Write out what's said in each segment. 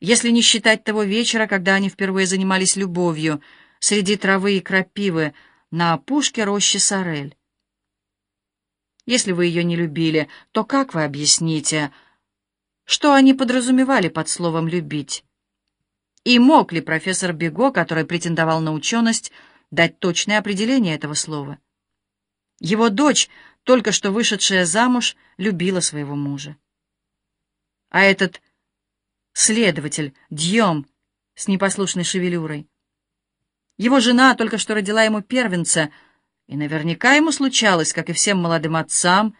если не считать того вечера, когда они впервые занимались любовью среди травы и крапивы на опушке рощи Сорель. Если вы ее не любили, то как вы объясните, что они подразумевали под словом «любить»? И мог ли профессор Бего, который претендовал на ученость, дать точное определение этого слова? Его дочь, только что вышедшая замуж, любила своего мужа. А этот следователь, Дьем, с непослушной шевелюрой. Его жена только что родила ему первенца, и наверняка ему случалось, как и всем молодым отцам,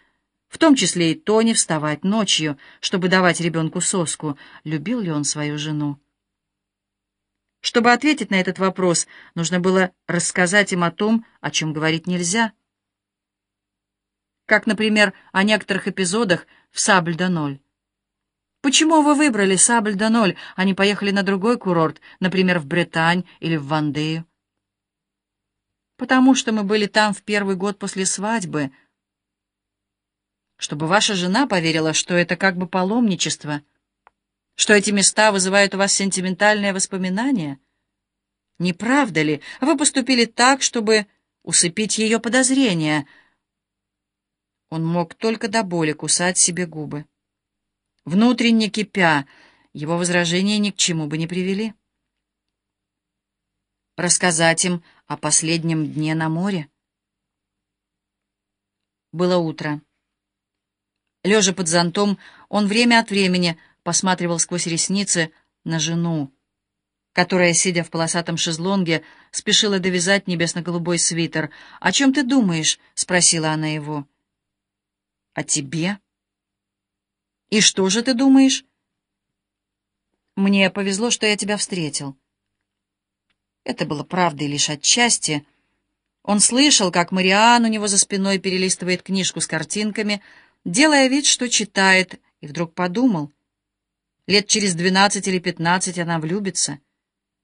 в том числе и Тони, вставать ночью, чтобы давать ребенку соску, любил ли он свою жену. Чтобы ответить на этот вопрос, нужно было рассказать им о том, о чем говорить нельзя. Как, например, о некоторых эпизодах в «Сабль-да-ноль». Почему вы выбрали Сабль-да-Ноль, а не поехали на другой курорт, например, в Британь или в Вандею? Потому что мы были там в первый год после свадьбы. Чтобы ваша жена поверила, что это как бы паломничество, что эти места вызывают у вас сентиментальные воспоминания. Не правда ли? Вы поступили так, чтобы усыпить ее подозрения. Он мог только до боли кусать себе губы внутренне кипя, его возражения ни к чему бы не привели. Рассказать им о последнем дне на море. Было утро. Лежа под зонтом, он время от времени посматривал сквозь ресницы на жену, которая, сидя в полосатом шезлонге, спешила довязать небесно-голубой свитер. «О чем ты думаешь?» — спросила она его. «О тебе?» «И что же ты думаешь?» «Мне повезло, что я тебя встретил». Это было правдой лишь отчасти. Он слышал, как Мариан у него за спиной перелистывает книжку с картинками, делая вид, что читает, и вдруг подумал. Лет через двенадцать или пятнадцать она влюбится,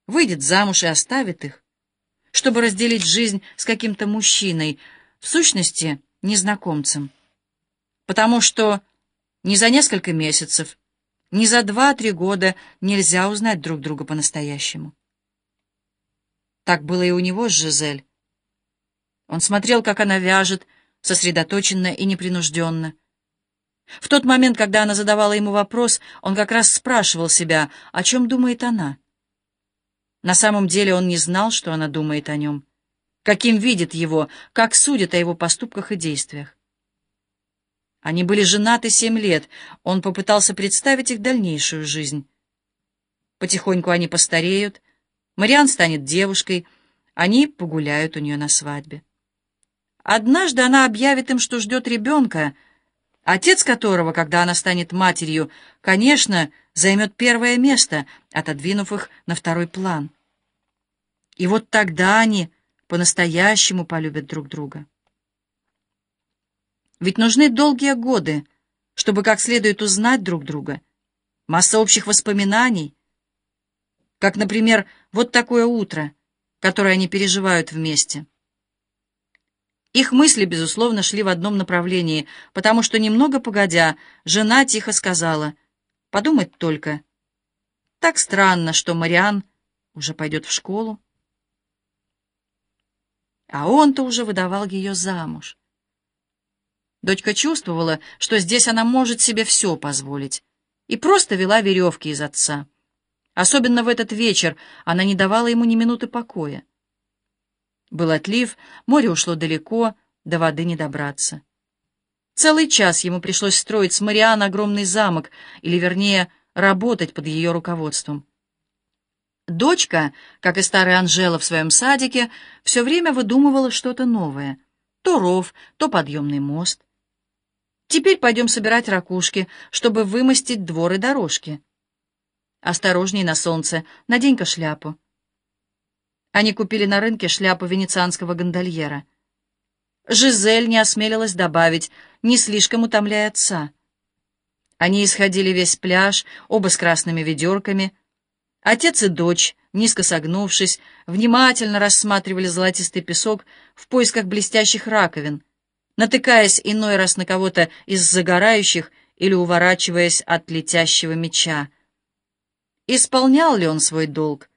выйдет замуж и оставит их, чтобы разделить жизнь с каким-то мужчиной, в сущности, незнакомцем. Потому что ни за несколько месяцев, ни за два-три года нельзя узнать друг друга по-настоящему. Так было и у него с Жизель. Он смотрел, как она вяжет, сосредоточенно и непринужденно. В тот момент, когда она задавала ему вопрос, он как раз спрашивал себя, о чем думает она. На самом деле он не знал, что она думает о нем, каким видит его, как судит о его поступках и действиях. Они были женаты семь лет. Он попытался представить их дальнейшую жизнь. Потихоньку они постареют. Мариан станет девушкой. Они погуляют у нее на свадьбе. Однажды она объявит им, что ждет ребенка, отец которого, когда она станет матерью, конечно, займет первое место, отодвинув их на второй план. И вот тогда они по-настоящему полюбят друг друга. Ведь нужны долгие годы, чтобы как следует узнать друг друга. Масса общих воспоминаний. Как, например, вот такое утро, которое они переживают вместе. Их мысли, безусловно, шли в одном направлении, потому что, немного погодя, жена тихо сказала, «Подумать только. Так странно, что Мариан уже пойдет в школу». А он-то уже выдавал ее замуж. Дочка чувствовала, что здесь она может себе все позволить, и просто вела веревки из отца. Особенно в этот вечер она не давала ему ни минуты покоя. Был отлив, море ушло далеко, до воды не добраться. Целый час ему пришлось строить с Мариан огромный замок, или, вернее, работать под ее руководством. Дочка, как и старая Анжела в своем садике, все время выдумывала что-то новое. То ров, то подъемный мост. Теперь пойдем собирать ракушки, чтобы вымостить двор и дорожки. Осторожней на солнце, надень-ка шляпу. Они купили на рынке шляпу венецианского гондольера. Жизель не осмелилась добавить, не слишком утомляя отца. Они исходили весь пляж, оба с красными ведерками. Отец и дочь, низко согнувшись, внимательно рассматривали золотистый песок в поисках блестящих раковин — натыкаясь иной раз на кого-то из загорающих или уворачиваясь от летящего меча. Исполнял ли он свой долг?